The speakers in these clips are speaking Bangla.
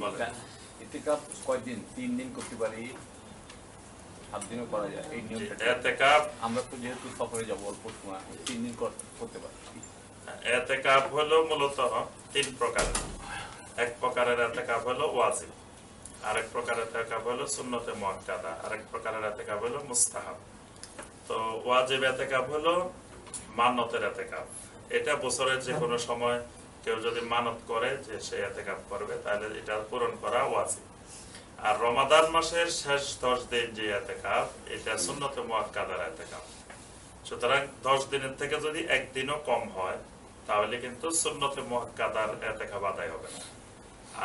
বলেন। ইতিকাফ কয়দিন তিন দিন করতে পারি সাত দিনও করা যায় এই নিয়মটা আমরা তো যেহেতু সফরে যাব অল্প সময় তিন দিন করতে পারি এতেকাপ হলো মূলত তিন প্রকারের এক প্রকারের এতেকাপ হলো ওয়াজিব আরেক প্রকারের হলো সুন্নতে মুআক্কাদা আরেক প্রকারের হলো মুস্তাহাব তো ওয়াজিব হলো মান্নতের এটা বছরের যে কোনো সময় কেউ যদি মানত করে যে সে এতেকাপ করবে, তাহলে এটা পূরণ করা ওয়াজিব। আর রমাদান মাসের শেষ দশ দিন যে এতেকাপ, এটা সুন্নতে মুআক্কাদার এতেকাপ। সুতরাং দশ দিনের থেকে যদি একদিনও কম হয়, তাহলে কিন্তু সুন্নতে মুহাক্কাদার এতেকাব আদায় হবে না।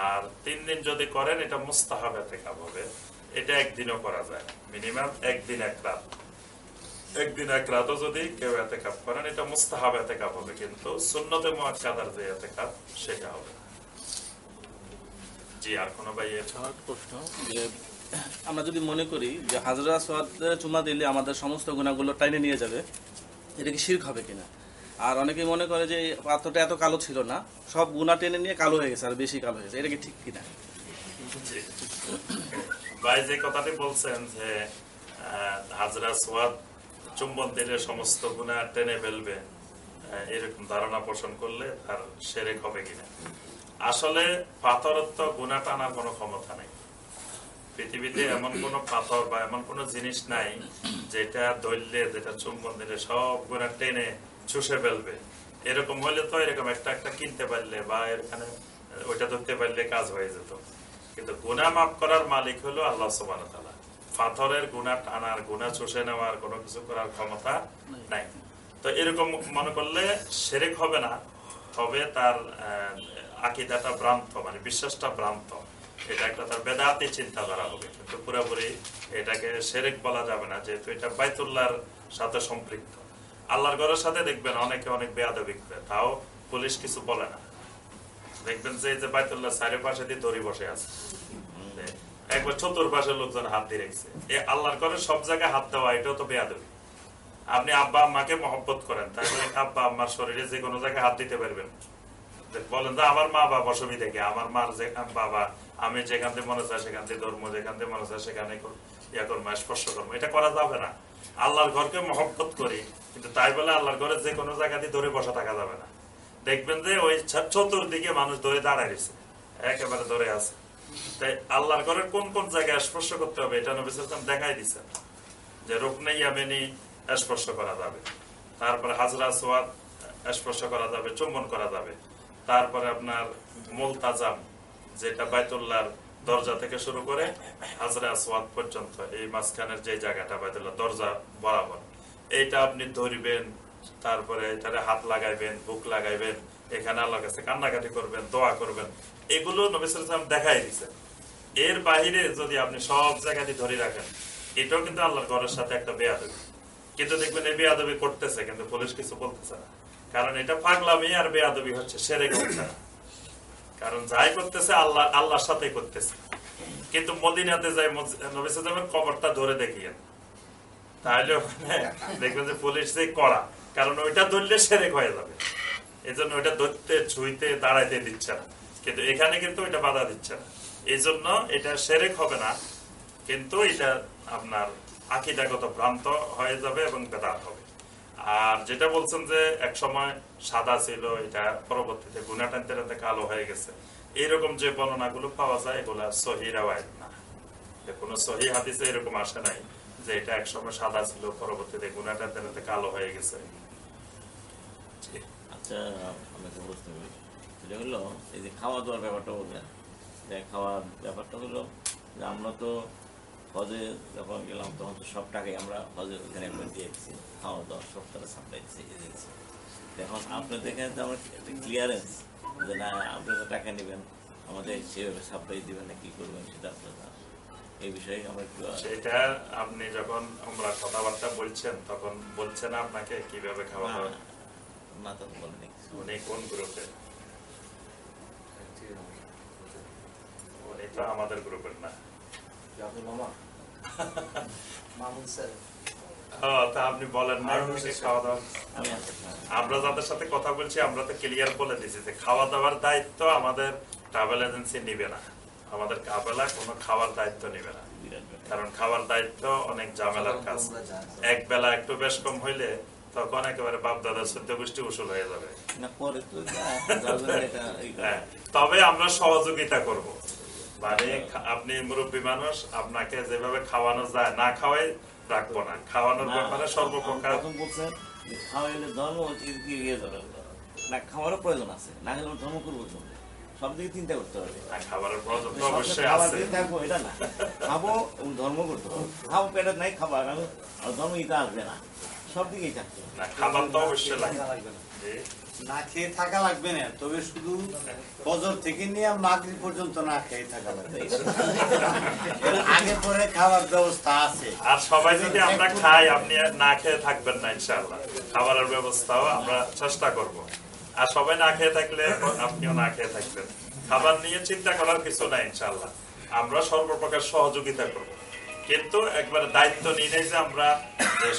আর তিন দিন যদি করেন, এটা মুস্তাহাব এতেকাব হবে। এটা একদিনও করা যায় মিনিমাম একদিন এক রাত। একদিন এক রাতও যদি কেউ এতে কাপ করেন এটা মুস্তাহাব এতেকাব হবে কিন্তু সুন্নতে মুহাক্কাদার যে এতে কাপ সেটা হবে জি আর কোনো ভাই আমার একটা প্রশ্ন যে আমরা যদি মনে করি যে হাজরা সোয়াদের চুমা দিলে আমাদের সমস্ত গুণাগুলো টাইনে নিয়ে যাবে এটা কি শির্ক হবে কিনা? আর অনেকেই মনে করে যে এই পাথরটা এত কালো ছিল না সব গুণা টেনে নিয়ে কালো হয়ে গেছে আর বেশি কালো হয়ে গেছে এটা কি ঠিক কিনা? ভাই যে কথাটি বলছেন যে হাজরা সোয়াদ চুম্বন দিলে সমস্ত গুণা টেনে ফেলবে। এরকম ধারণা পোষণ করলে তার সেরেক হবে কিনা। আসলে পাথরের তো গুণা টানার কোনো ক্ষমতা নেই। পৃথিবীতে এমন কোন পাথর বা এমন কোন জিনিস নাই যেটা দৈল্যে, যেটা চুম্বন দিলে সব গুণা টেনে চুষে ফেলবে। এরকম হলে তো এরকম একটা একটা কিনতে পারলে বা এখানে ওইটা ধরতে পারলে কাজ হয়ে যেত। কিন্তু গুণা মাফ করার মালিক হলো আল্লাহ সুবান পাথরের গুণা টানার, গুণা চষে নেওয়ার কোনো কিছু করার ক্ষমতা নাই। তো এরকম মনে করলে সেরেক হবে না তবে তার আকিদাটা ভ্রান্ত মানে বিশ্বাসটা ভ্রান্ত। এটা একটা তার বেদাতি চিন্তাধারা হবে, কিন্তু পুরোপুরি এটাকে সেরেক বলা যাবে না, যেহেতু এটা বাইতুল্লাহর সাথে সম্পৃক্ত। আল্লাহর ঘরের সাথে দেখবেন অনেকে অনেক বেয়াদবি করে, তাও পুলিশ কিছু বলে না। দেখবেন যে বাইতুল্লাহ চারিপাশে দিয়ে দড়ি বসে আছে। একবার চতুর্পাশের লোকজন হাত দিয়ে রেখেছে। এ আল্লাহর ঘরে সব জায়গায় হাত দেওয়া, এটাও তো বেয়াদবি। আপনি আব্বা আম্মাকে মহব্বত করেন, তাহলে আব্বা আম্মার শরীরে যে কোনো জায়গায় হাত দিতে পারবেন। বলেন আমার মা বাবা আমার মার যে বাবা, আমি যেখান থেকে মনে চায় সেখান থেকে ধর্ম, যেখান থেকে মনে চায় সেখানে ইয়া করব স্পর্শ করব। এটা করা যাবে না। আল্লাহর ঘরকে মহব্বত করি, কিন্তু তাই বলে আল্লাহর ঘরে যে কোনো জায়গা দিয়ে ধরে বসা থাকা যাবে না। দেখবেন যে ওই চতুর্দিকে মানুষ ধরে দাঁড়ায় রয়েছে। একেবারে ধরে আছে। আল্লাহর ঘরের কোন কোন জায়গায় স্পর্শ করতে হবে, এটা নবী ওয়াসাল্লাম দেখাই দিচ্ছেন যে রুকনে ইয়ামেনি স্পর্শ করা যাবে। তারপরে হাজরা সোয়াদ স্পর্শ করা যাবে, চুম্বন করা যাবে। তারপরে আপনার যেটা দরজা থেকে শুরু করে হাজরা সোয়াদ পর্যন্ত, এই মাঝখানের যে জায়গাটা বাইতুল্লাহ দরজা বরাবর। এইটা আপনি ধরবেন, তারপরে এটারে হাত লাগাইবেন, বুক লাগাইবেন, এখানে আল্লাহর কাছে কান্নাকাটি করবেন, দোয়া করবেন। এগুলো নবী সাল্লাল্লাহু দেখাই দিচ্ছেন এর বাহিরে যদি আপনি সব জায়গাতে ধরে রাখেন, এটাও কিন্তু আল্লাহর ঘরের সাথে একটা বেয়াদবি। কিন্তু দেখবেন এই বেয়াদবি করতেছে, কিন্তু পুলিশ কিছু বলতেছে না। কারণ এটা পাগলামি আর বেয়াদবি হচ্ছে সেরে করছে না। কারণ যাই করতেছে, আল্লাহ, আল্লাহর সাথে করতেছে। কিন্তু মদিনাতে যাই মসজি- নবী সাল্লামের কবরটা ধরে দেখিয়েন। তাহলে ওখানে দেখবেন যে পুলিশ যে করা কারণ ওইটা ধরলে সেরেক হয়ে যাবে। এই জন্য ওইটা ধরতে, ছুঁইতে, দাঁড়াইতে দিচ্ছে না। কিন্তু এখানে কিন্তু ওইটা বাধা দিচ্ছে না। এই জন্য এটা সেরেক হবে না, কিন্তু এটা আপনার আকিদাগত ভ্রান্ত হয়ে যাবে এবং বেদাত হবে। আর যেটা বলছেন যে এক সময় সাদা ছিল, এটা পরবর্তীতে গুনা টানতে টানতে কালো হয়ে গেছে। এইরকম যে বর্ণনাগুলো পাওয়া যায়, এগুলা সহি রেওয়ায়ত না। কোনো সহি হাদিসে এরকম আসে নাই যে এটা এক সময় সাদা ছিল, পরবর্তীতে গুনা টানতে টানতে কালো হয়ে গেছে। আচ্ছা সেটা হলো এই যে খাওয়া দাওয়ার ব্যাপারটা বললেন। যে খাওয়ার ব্যাপারটা হলো যে আমরা তো হজে যখন গেলাম তখন তো সব টাকাই আমরা হজে ওখানে দিয়েছি খাওয়া দাওয়া সব টাকা সাপ্লাই দিয়েছি। এখন আপনাদের এখানে তো আমার একটা ক্লিয়ারেন্স যে না আপনি তো টাকা নেবেন আমাদের সেভাবে সাপ্লাই দিবেন না কি করবেন সেটা আপনারা এই বিষয়ে আমরা একটু সেটা আপনি যখন আমরা কথাবার্তা বলছেন তখন বলছেন আপনাকে কীভাবে খাওয়া দাওয়া না- না তো বলেনি। উনি কোন গ্রুপে তো আমাদের গ্রুপের না। আপনি বলেন না খাওয়া দাওয়া আমরা যাদের সাথে কথা বলছি আমরা তো ক্লিয়ার বলে যে খাওয়া দাওয়ার দায়িত্ব আমাদের ট্রাভেল এজেন্সি নিবে না। আমাদের কাফেলা কোনো খাওয়ার দায়িত্ব নেবে না। কারণ খাওয়ার দায়িত্ব অনেক ঝামেলার কাজ। এক বেলা একটু বেশ কম হইলে তখন একেবারে বাপ দাদা সদ্য গোষ্ঠী উসুল হয়ে যাবে। এটা। হ্যাঁ, তবে আমরা সহযোগিতা করব। মানে আপনি মুরব্বী মানুষ আপনাকে যেভাবে খাওয়ানো যায় না খাওয়াই রাখব না। খাওয়ানোর ব্যাপারে সর্বপ্রকার বলছেন খাওয়াইলে ধর্ম এগিয়ে যাবে না খাওয়ারও প্রয়োজন আছে না হলে ধর্ম করব সব দিকে চিন্তা করতে হবে। না, খাবারের প্রয়োজন তো অবশ্যই আছে। থাকব এটা না। খাব ধর্ম করতে হবে। খাব পেটে নাই খাবার আমি ধর্ম ইটা আসবে না। সব দিকেই থাকতে না খাবার তো অবশ্যই লাগে না। খেয়ে থাকা লাগবে না তবে শুধু ফজর থেকে নিয়ে মাগরিব পর্যন্ত না খেয়ে থাকা লাগবে। আগে পরে খাওয়ার ব্যবস্থা আছে। আর সবাই যদি আমরা খাই আপনি না খেয়ে থাকবেন না ইনশাআল্লাহ। খাবারের ব্যবস্থাও আমরা চেষ্টা করব। আর সবাই না খেয়ে থাকলে আপনিও না খেয়ে থাকবেন। খাবার নিয়ে চিন্তা করার কিছু নাই ইনশাআল্লাহ। আমরা সর্বপ্রকার সহযোগিতা করব। কিন্তু একবার দায়িত্ব নিয়ে নেই যে আমরা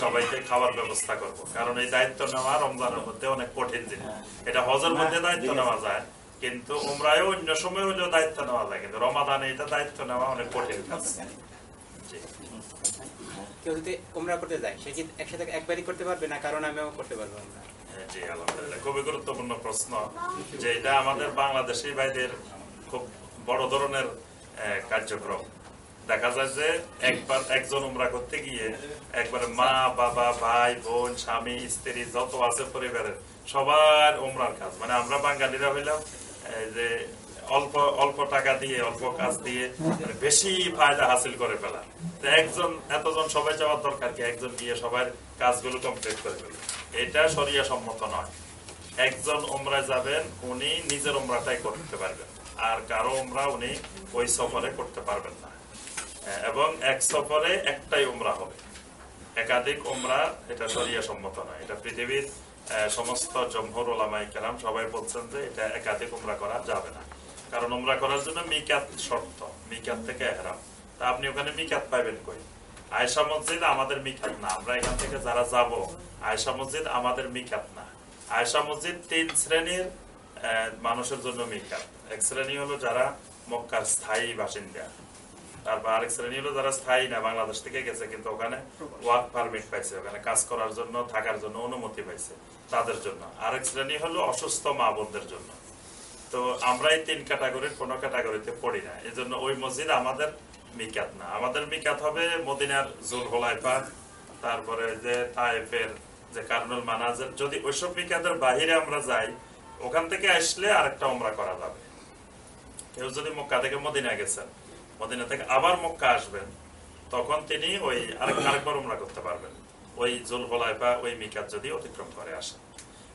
সবাইকে খাবার ব্যবস্থা করব। কারণ এই দায়িত্ব নেওয়া রমজানের মধ্যে অনেক কঠিন জিনিস। এটা হজের মধ্যে দায়িত্ব নেওয়া যায় কিন্তু উমরায়ও অন্য সময় হলেও দায়িত্ব নেওয়া যায় কিন্তু রমাদানে এটা দায়িত্ব নেওয়া অনেক কঠিন কাজ। কেউ যদি উমরা করতে যায় সে কি একসাথে একবারই করতে পারবে না? কারণ আমিও করতে পারব না হ্যাঁ, জি আলহামদুলিল্লাহ। খুবই গুরুত্বপূর্ণ প্রশ্ন যে এটা আমাদের বাংলাদেশি ভাইদের খুব বড় ধরনের কার্যক্রম। দেখা যায় যে একবার একজন উমরা করতে গিয়ে একবার মা, বাবা, ভাই, বোন, স্বামী, স্ত্রী যত আছে পরিবারের সবার উমরার কাজ। মানে আমরা বাঙালিরা হইলাম যে অল্প অল্প টাকা দিয়ে, অল্প কাজ দিয়ে মানে বেশি ফায়দা হাসিল করে ফেলা। তো একজন, এতজন সবাই যাওয়ার দরকার কি? একজন গিয়ে সবার কাজগুলো কমপ্লিট করে ফেলে। এটা সরিয়া সম্মত নয়। একজন ওমরায় যাবেন, উনি নিজের ওমরাটাই করতে পারবেন। আর কারও ওমরা উনি ওই সফরে করতে পারবেন না। এবং এক সফরে একটাই ওমরা হবে। একাধিক ওমরা এটা সরিয়া সম্মত নয় এটা পৃথিবীর সমস্ত জমহর ওলামাই কেরাম সবাই বলছেন যে এটা একাধিক ওমরা করা যাবে না। কারণ ওমরা করার জন্য মিকাত শর্ত, মিকাত থেকে এহরাম। তা আপনি ওখানে মিকাত পাইবেন কই? আয়সা মসজিদ আমাদের মিকাত না। আমরা এখান থেকে যারা যাব আয়সা মসজিদ আমাদের মিকাত না। আয়সা মসজিদ তিন শ্রেণির মানুষের জন্য মিকাত। এক শ্রেণি হলো যারা মক্কার স্থায়ী বাসিন্দা। তারপর আরেক শ্রেণি হলো যারা স্থায়ী না বাংলাদেশ থেকে গেছে কিন্তু ওখানে ওয়ার্ক পারমিট পাইছে ওখানে কাজ করার জন্য থাকার জন্য অনুমতি পাইছে তাদের জন্য। আরেক শ্রেণি হলো অসুস্থ মা বোনদের জন্য। তো আমরা এই তিন ক্যাটাগরির কোনো ক্যাটাগরিতে পড়ি না। এই জন্য ওই মসজিদ আমাদের মিকাত না। আমাদের মিকাত হবে মদিনার জুল হোলাইফা তারপরে যে তাইফের যে কার্নুল মানাজের যদি ওইসব মিকাতের বাহিরে আমরা যাই ওখান থেকে আসলে আরেকটা ওমরা করা যাবে। কেউ যদি মক্কা থেকে মদিনা গেছেন মদিনা থেকে আবার মক্কা আসবেন তখন তিনি ওই আরেক আরেকবার উমরা করতে পারবেন। ওই জুল হোলাইফা ওই মিকাত যদি অতিক্রম করে আসেন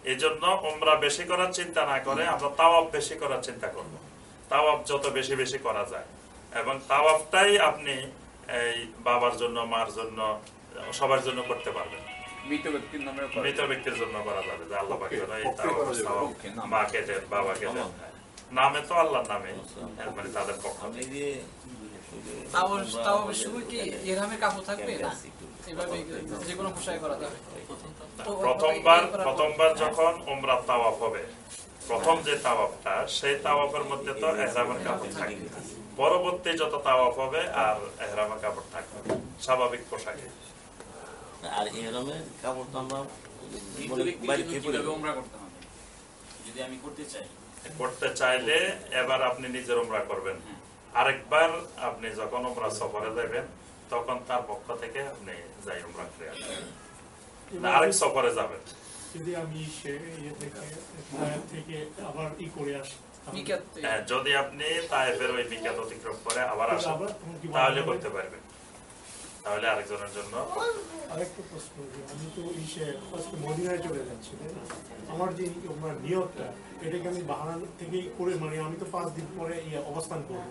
এই জন্য উমরা বেশি করার চিন্তা না করে আমরা তাওয়াব বেশি করার চিন্তা করব। তাওয়াব যত বেশি বেশি করা যায়। এবং তাওয়াবটাই আপনি এই বাবার জন্য মার জন্য সবার জন্য করতে পারবেন। মৃত ব্যক্তির জন্য করা যাবে যে আল্লাহ। মাকে দেন বাবাকে দেন। নামে। তো আল্লাহর নামে হ্যাঁ, মানে তাদের পক্ষ তাও তাও সময় কি এরহামের কাপড় থাকবে? না। এভাবে যে কোনো পোশাক করা যাবে। প্রথমবার প্রথমবার যখন উমরা তাওয়াফ হবে প্রথম যে তাওয়াফটা সেই তাওয়াফের মধ্যে তো এহরামের কাপড় থাকবে। পরবর্তী যত তাওয়াফ হবে আর এহরামের কাপড় থাকবে। স্বাভাবিক পোশাকে। আর এরমের কাপড় তো আমরা যদি আমি করতে চাই। করতে চাইলে এবার আপনি নিজের উমরা করবেন। আরেকবার আপনি যখন ওমরা সফরে যাবেন তখন তার পক্ষ থেকে আপনি যাই ওমরা করে আসবেন আরেক সফরে যাবেন। যদি আমি ইয়ে থেকে আবার ই করে আসি হ্যাঁ, যদি আপনি তাইফের ওই বিখ্যাত অতিক্রম করে আবার আসেন তাহলে করতে পারবেন। তাহলে আরেকজনের জন্য। আরেকটা প্রশ্ন আমি তো ইসে ফার্স্ট মদিনায় চলে যাচ্ছি আমার যে আমার নিয়তটা এটাকে আমি বাহানা থেকেই করে মানে আমি তো পাঁচ দিন পরে অবস্থান করব।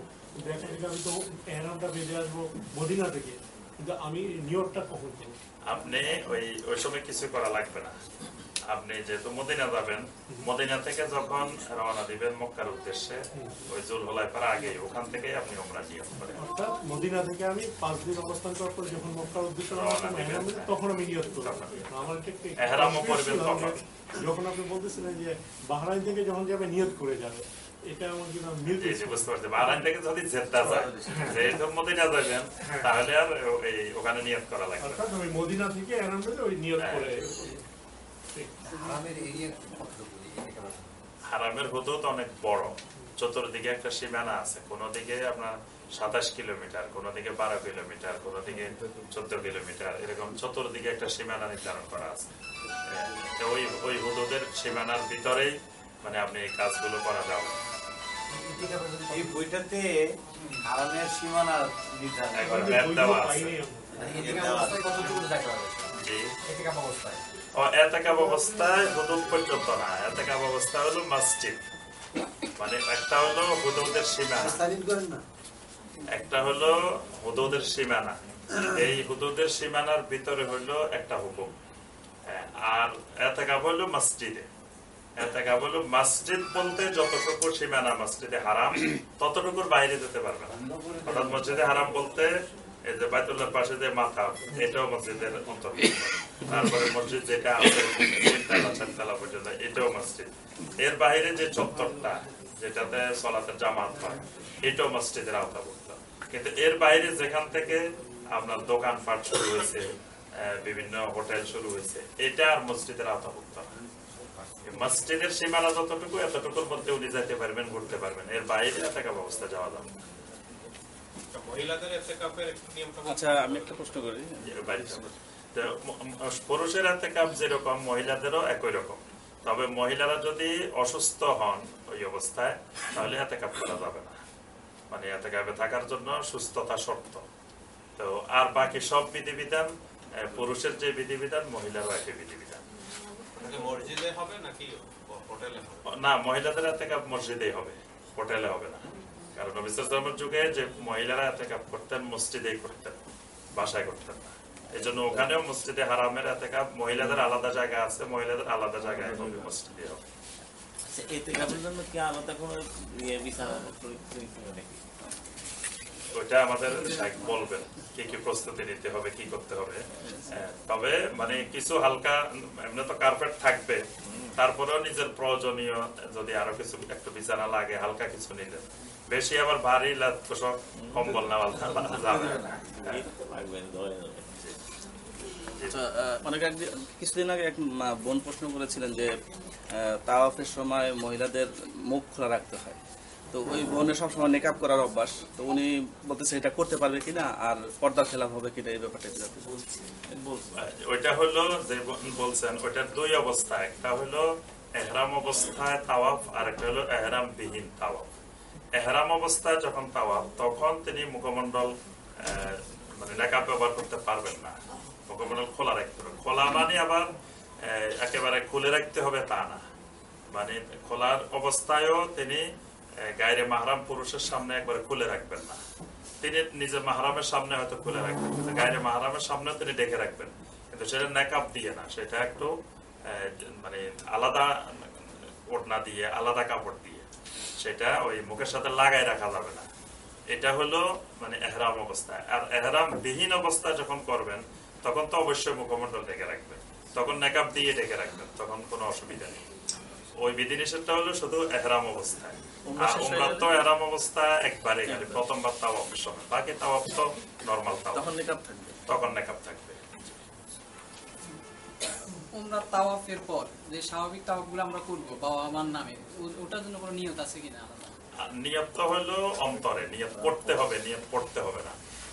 দেখা যাবে আমি তো এহরামটা বেঁধে আসব মদিনা থেকে। কিন্তু আমি নিয়তটা কখন করব? আপনি ওই ওই সময় কিছু করা লাগবে না। আপনি যেহেতু মদিনা যাবেন মদিনা থেকে যখন রওনা দিবেন মক্কার উদ্দেশ্যে ওই জুল হলাইফার আগে ওখান থেকে আপনি ওমরা নিয়ত করেন অর্থাৎ মদিনা থেকে আমি পাঁচ দিন অবস্থান করার পর যখন মক্কার উদ্দেশ্যে রওনা এহরাম বেঁধে তখন আমি নিয়ত করব আমার এটা একটু এহরামও করবেন তখন। যখন আপনি বলতেছিলেন যে বাহরাইন থেকে যখন যাবে নিয়ত করে যাবে এটা আমার কিন্তু জি, মিলতে বুঝতে পারছি। বাহারাইন থেকে যদি জেদ্দা যায় যেহেতু মদিনা যাবেন তাহলে আর ওখানে নিয়ত করা লাগবে অর্থাৎ মদিনা থেকে ওই নিয়ত করে। হারামের হুদুদ অনেক বড়। চতুর্দিকে একটা সীমানা আছে। কোন দিকে আপনার সাতাশ কিলোমিটার কোন দিকে বারো কিলোমিটার কোন দিকে চোদ্দ কিলোমিটার এরকম চতুর্দিকে একটা সীমানা নির্ধারণ করা আছে। ওই ওই হুদুদের সীমানার ভিতরেই মানে আপনি এই কাজগুলো করা যাবে। এই বইটাতে হারামের সীমানা নির্ধারণ আছে। ও এতেকাব অবস্থায় হুদুদ পর্যন্ত না এতেকাব অবস্থা হলো মসজিদ মানে একটা হলো হুদুদের সীমানা একটা হলো হুদুদের সীমানা এই হুদুদের সীমানার ভিতরে হলো একটা হুকুম আর এতেকাব হলো মসজিদে এতেকাব হলো মসজিদ বলতে যতটুকু সীমানা মসজিদে হারাম ততটুকুর বাইরে যেতে পারবে না অর্থাৎ মসজিদে হারাম বলতে এই যে বাইতুল্লাহর পাশে যে মাথা এটাও মসজিদের অন্তর্ভুক্ত তারপরে মসজিদ যেটা আছে তিনতলা চারতলা পর্যন্ত এটাও মসজিদ। এর বাইরে যে চত্বরটা যেটাতে সলাতের জামাত হয় এটাও মসজিদের আওতাভুক্ত। কিন্তু এর বাইরে যেখান থেকে আপনার দোকানপাট শুরু হয়েছে বিভিন্ন হোটেল শুরু হয়েছে এটা আর মসজিদের আওতাভুক্ত মসজিদের সীমানা যতটুকু এতটুকুর মধ্যে উনি যেতে পারবেন ঘুরতে পারবেন। এর বাইরে থাকা ব্যবস্থা যাওয়া যাবে না। মহিলাদের আচ্ছা আমি একটা প্রশ্ন করি। পুরুষের হাতে কাপ যেরকম মহিলাদেরও একই রকম। তবে মহিলারা যদি অসুস্থ হন ওই অবস্থায় তাহলে হাতে কাপ করা যাবে না। মানে হাতে কাপে থাকার জন্য সুস্থতা শর্ত। তো আর বাকি সব বিধিবিধান পুরুষের যে বিধিবিধান মহিলারও একই বিধিবিধান। মসজিদে হবে নাকি না মহিলাদের হাতে কাপ মসজিদেই হবে হোটেলে হবে না। কারণ নবিসার ধর্মের যুগে যে মহিলারা হাতে কাপ করতেন মসজিদেই করতেন বাসায় করতেন না। এই জন্য ওখানেও মসজিদে হারামের হাতে কাপ মহিলাদের আলাদা জায়গা আছে মহিলাদের আলাদা হবে মসজিদে। হবে আচ্ছা জন্য কি আলাদা কোনো ইয়ে বিছানা নাকি? ওইটা আমাদের শাইখ বলবেন কি কি প্রস্তুতি নিতে হবে কি করতে হবে। হ্যাঁ, তবে মানে কিছু হালকা এমনি তো কার্পেট থাকবে তারপরেও নিজের প্রয়োজনীয় যদি আরও কিছু একটু বিছানা লাগে হালকা কিছু নিলে। বেশি আবার ভারী কম্বল নেওয়া যাবে না। হ্যাঁ, লাগবে ধরে ধরে আচ্ছা, আহ, অনেক কিছুদিন আগে এক বোন প্রশ্ন করেছিলেন যে তাওয়াফের সময় মহিলাদের মুখ খোলা রাখতে হয়। তো ওই বোনের সবসময় মেকআপ করার অভ্যাস। তো উনি বলতেছে, এটা করতে পারবে কিনা? আর হবে কিনা? এই ব্যাপারটা ওইটা হলো যে বলছেন ওইটার দুই অবস্থা একটা হলো এহরাম অবস্থায় তাওয়াফ, আর একটা হলো এহরাম বিহীন তাওয়াফ। এহরাম অবস্থায় যখন তাওয়াফ, তখন তিনি মুখমণ্ডল মানে নেকাব ব্যবহার করতে পারবেন না। খোলা রাখতে হবে। খোলা মানে আবার একেবারে খুলে রাখতে হবে তা না। মানে খোলার অবস্থায়ও তিনি মাহরাম পুরুষের সামনে একবারে খুলে রাখবেন না। তিনি নিজের সামনে হয়তো খুলে রাখবেন মাহরামের সামনেও তিনি ডেকে রাখবেন। কিন্তু সেটা নেকাব দিয়ে না, সেটা একটু মানে আলাদা ওড়না দিয়ে, আলাদা কাপড় দিয়ে। সেটা ওই মুখের সাথে লাগাই রাখা যাবে না। এটা হলো মানে এহরাম অবস্থা। আর এহরাম বিহীন অবস্থা যখন করবেন তখন তো অবশ্যই মুখমণ্ডল ডেকে রাখবেন। তখন নেকাব দিয়ে ডেকে রাখবেন তখন কোনো অসুবিধা নেই। ওই বিধিনিষেধটা হলো শুধু এহরাম অবস্থায়। আর উমরা তো এহরাম অবস্থা একবারে খালি। প্রথমবার তাও সময় বাকি তাও তো নর্মাল তাও তখন মেকআপ থাকবে। তখন নেকাব থাকবে। উমরা তাওয়াফের পর যে স্বাভাবিক তাওয়াফগুলো আমরা করব বাবা নামে ওটার জন্য কোনো নিয়ত আছে কিনা? আর নিয়ত তো হলো অন্তরে নিয়ত পড়তে হবে নিয়ত পড়তে হবে না।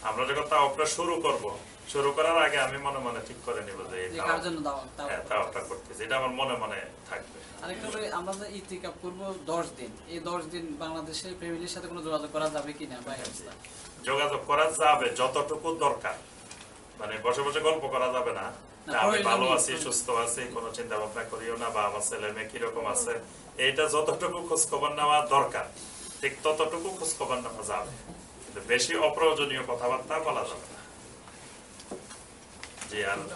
আমরা যখন তাওয়াফটা শুরু করব শুরু করার আগে আমি মনে মনে ঠিক করে নিব যে এই কার জন্য দাওয়া হ্যাঁ তাওয়াফ করতেছি। এটা আমার মনে মনে থাকবে। আরেকটা হলো আমরা যে ইতিকাপ করব দশ দিন। এই দশ দিন বাংলাদেশে ফ্যামিলির সাথে কোনো যোগাযোগ করা যাবে কিনা অবস্থা? যোগাযোগ করা যাবে যতটুকু দরকার। মানে বসে বসে গল্প করা যাবে না। আমি ভালো আছি সুস্থ আছি কোনো চিন্তা ভাবনা করিও না বা আমার ছেলে মেয়ে কীরকম আছে। এইটা যতটুকু খোঁজ খবর নেওয়া দরকার ঠিক ততটুকু খোঁজ খবর নেওয়া যাবে। কিন্তু বেশি অপ্রয়োজনীয় কথাবার্তা বলা যাবে না।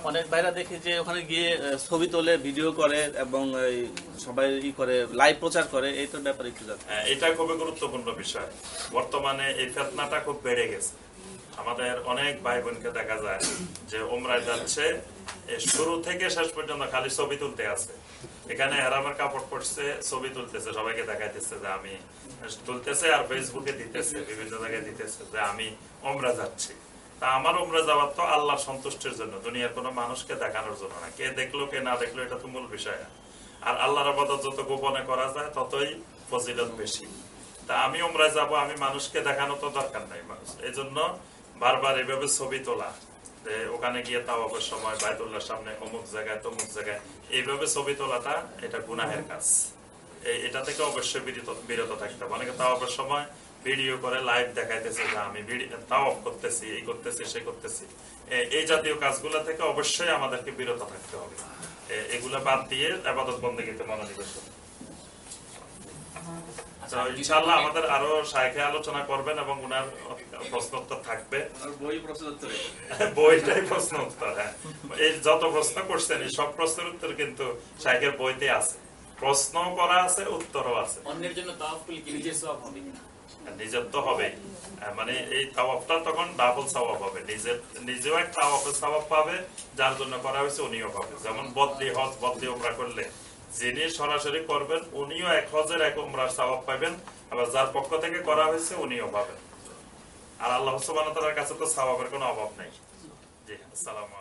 অনেক বাইরা দেখি যে ওখানে গিয়ে ছবি তোলে ভিডিও করে এবং সবাই ই করে লাইভ প্রচার করে এইটার ব্যাপারে একটু হ্যাঁ, এটা খুবই গুরুত্বপূর্ণ বিষয়। বর্তমানে এই ফেতনাটা খুব বেড়ে গেছে। আমাদের অনেক ভাই বোনকে দেখা যায় যে ওমরায় যাচ্ছে শুরু থেকে শেষ পর্যন্ত খালি ছবি তুলতে আছে। এখানে হেরামের কাপড় পড়ছে ছবি তুলতেছে সবাইকে দেখাইতেছে যে আমি তুলতেছে আর ফেসবুকে দিতেছে বিভিন্ন জায়গায় দিতেছে যে আমি ওমরা যাচ্ছি। তা আমার ওমরা যাওয়ার তো আল্লাহর সন্তুষ্টির জন্য, দুনিয়ার কোনো মানুষকে দেখানোর জন্য না। কে দেখল, কে না দেখল, এটা তো মূল বিষয় না। আর আল্লাহর আবাদত যত গোপনে করা যায়, ততই ফজিলত বেশি। তা আমি ওমরায় যাব, আমি মানুষকে দেখানো তো দরকার নাই মানুষ। এই জন্য বারবার এভাবে ছবি তোলা ওখানে গিয়ে তাওয়াফের সময়, বাইতুল্লাহর সামনে অমুক জায়গায়, তমুক জায়গায়, এইভাবে ছবি তোলাটা এটা গুনাহের কাজ। এটা থেকে অবশ্যই বিরত বিরত থাকতে হবে। অনেকে তাওয়াফের সময় ভিডিও করে লাইভ দেখাইতেছে যে আমি তাওয়াফ করতেছি এই করতেছি সে করতেছি। এই জাতীয় কাজগুলো থেকে অবশ্যই আমাদেরকে বিরত থাকতে হবে। এগুলো বাদ দিয়ে আবাদত বন্দীতে মনোনিবেশ করতে হবে। ইনশাআল্লাহ আমাদের আরও আলোচনা করবেন এবং উনার প্রশ্ন উত্তর থাকবে বই প্রশ্ন উত্তরে বইটাই প্রশ্ন উত্তর হ্যাঁ। এই যত প্রশ্ন করছেন এই সব প্রশ্নের উত্তর কিন্তু শাইখের বইতে আছে। প্রশ্ন করা আছে উত্তরও আছে। অন্যের জন্য কি নিজের সওয়াব হবে। কিনা নিজের তো আহ, মানে এই তাওয়াফটা তখন ডাবল হবে। নিজের নিজেও পাবে যার জন্য করা হয়েছে উনিও পাবে। যেমন বদলি হজ বদলি উমরা করলে। যিনি সরাসরি করবেন উনিও এক হজের এক সওয়াব পাবেন আবার যার পক্ষ থেকে করা হয়েছে উনিও পাবেন। আর আল্লাহ ওয়া কাছে তো সওয়াবের কোনো অভাব নেই। জি আসসালামু